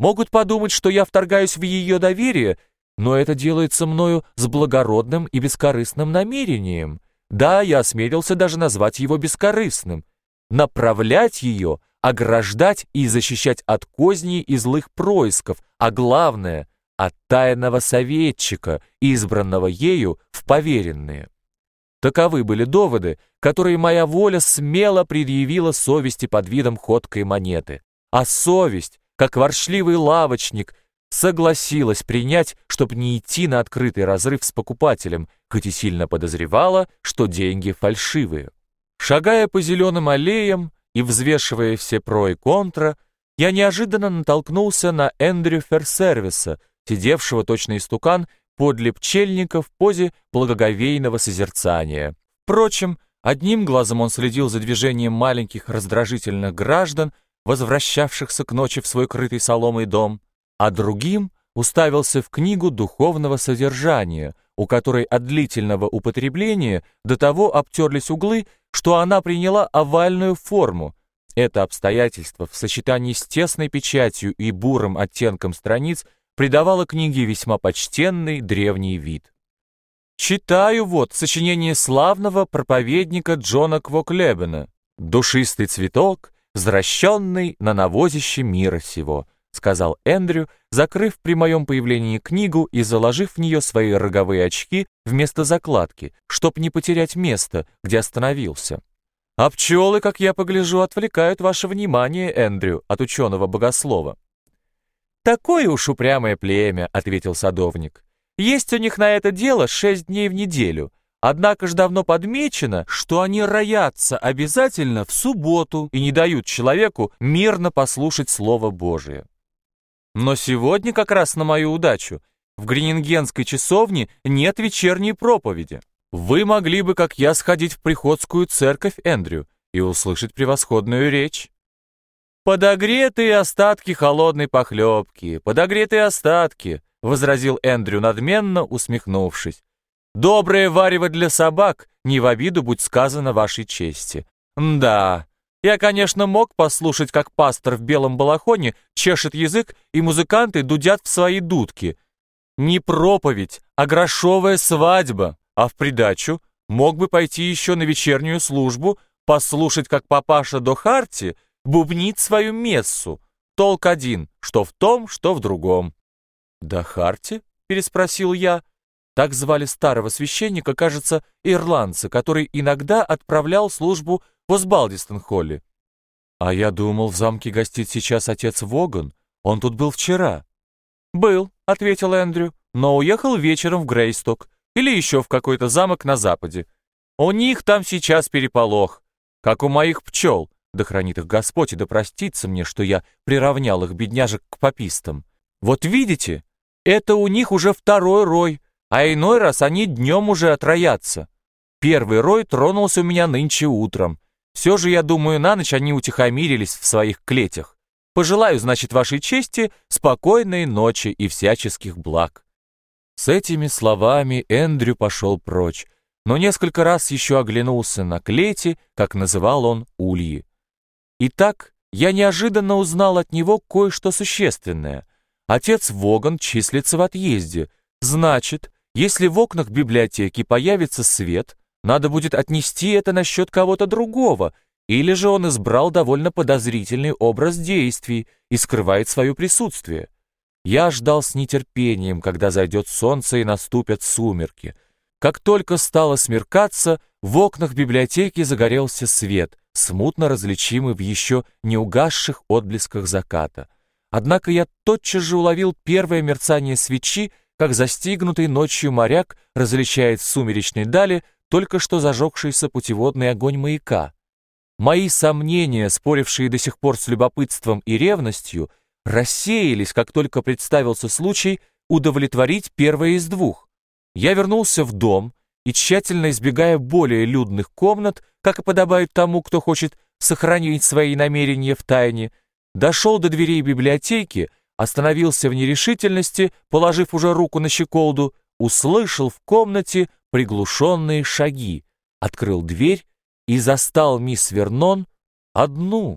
Могут подумать, что я вторгаюсь в ее доверие, но это делается мною с благородным и бескорыстным намерением. Да, я осмелился даже назвать его бескорыстным. Направлять ее, ограждать и защищать от козней и злых происков, а главное — от тайного советчика, избранного ею в поверенные. Таковы были доводы, которые моя воля смело предъявила совести под видом ходкой монеты. А совесть, как воршливый лавочник, согласилась принять, чтобы не идти на открытый разрыв с покупателем, хоть и сильно подозревала, что деньги фальшивые. Шагая по зеленым аллеям и взвешивая все про и контра, я неожиданно натолкнулся на Эндрю Ферсервиса, сидевшего точно истукан подле пчельника в позе благоговейного созерцания. Впрочем, одним глазом он следил за движением маленьких раздражительных граждан, возвращавшихся к ночи в свой крытый соломой дом, а другим уставился в книгу духовного содержания, у которой от длительного употребления до того обтерлись углы, что она приняла овальную форму. Это обстоятельство в сочетании с тесной печатью и бурым оттенком страниц – придавало книге весьма почтенный древний вид. Читаю вот сочинение славного проповедника Джона Квоклебена «Душистый цветок, возвращенный на навозище мира сего», сказал Эндрю, закрыв при моем появлении книгу и заложив в нее свои роговые очки вместо закладки, чтоб не потерять место, где остановился. «А пчелы, как я погляжу, отвлекают ваше внимание, Эндрю, от ученого-богослова». «Такое уж упрямое племя», — ответил садовник. «Есть у них на это дело шесть дней в неделю. Однако ж давно подмечено, что они роятся обязательно в субботу и не дают человеку мирно послушать Слово Божие. Но сегодня как раз на мою удачу в Гренингенской часовне нет вечерней проповеди. Вы могли бы, как я, сходить в приходскую церковь, Эндрю, и услышать превосходную речь. «Подогретые остатки холодной похлебки, подогретые остатки», — возразил Эндрю надменно, усмехнувшись. «Доброе варево для собак, не в обиду будь сказано вашей чести. Да, я, конечно, мог послушать, как пастор в белом балахоне чешет язык, и музыканты дудят в свои дудки. Не проповедь, а грошовая свадьба, а в придачу мог бы пойти еще на вечернюю службу, послушать, как папаша Дохарти — бубнит свою мессу. Толк один, что в том, что в другом. «Да Харти?» — переспросил я. Так звали старого священника, кажется, ирландца, который иногда отправлял службу в Осбалдистон-холле. «А я думал, в замке гостит сейчас отец Воган. Он тут был вчера». «Был», — ответил Эндрю, «но уехал вечером в Грейсток или еще в какой-то замок на западе. У них там сейчас переполох, как у моих пчел. Да хранит их Господь, и да простится мне, что я приравнял их, бедняжек, к попистам. Вот видите, это у них уже второй рой, а иной раз они днем уже отроятся. Первый рой тронулся у меня нынче утром. Все же, я думаю, на ночь они утихомирились в своих клетях. Пожелаю, значит, вашей чести спокойной ночи и всяческих благ». С этими словами Эндрю пошел прочь, но несколько раз еще оглянулся на клети, как называл он ульи. Итак, я неожиданно узнал от него кое-что существенное. Отец Воган числится в отъезде. Значит, если в окнах библиотеки появится свет, надо будет отнести это насчет кого-то другого, или же он избрал довольно подозрительный образ действий и скрывает свое присутствие. Я ждал с нетерпением, когда зайдет солнце и наступят сумерки. Как только стало смеркаться, в окнах библиотеки загорелся свет, смутно различимый в еще не угасших отблесках заката. Однако я тотчас же уловил первое мерцание свечи, как застигнутый ночью моряк различает в сумеречной дали только что зажегшийся путеводный огонь маяка. Мои сомнения, спорившие до сих пор с любопытством и ревностью, рассеялись, как только представился случай удовлетворить первое из двух. Я вернулся в дом, и, тщательно избегая более людных комнат, как и подобает тому, кто хочет сохранить свои намерения в тайне, дошел до дверей библиотеки, остановился в нерешительности, положив уже руку на щеколду, услышал в комнате приглушенные шаги, открыл дверь и застал мисс Вернон одну.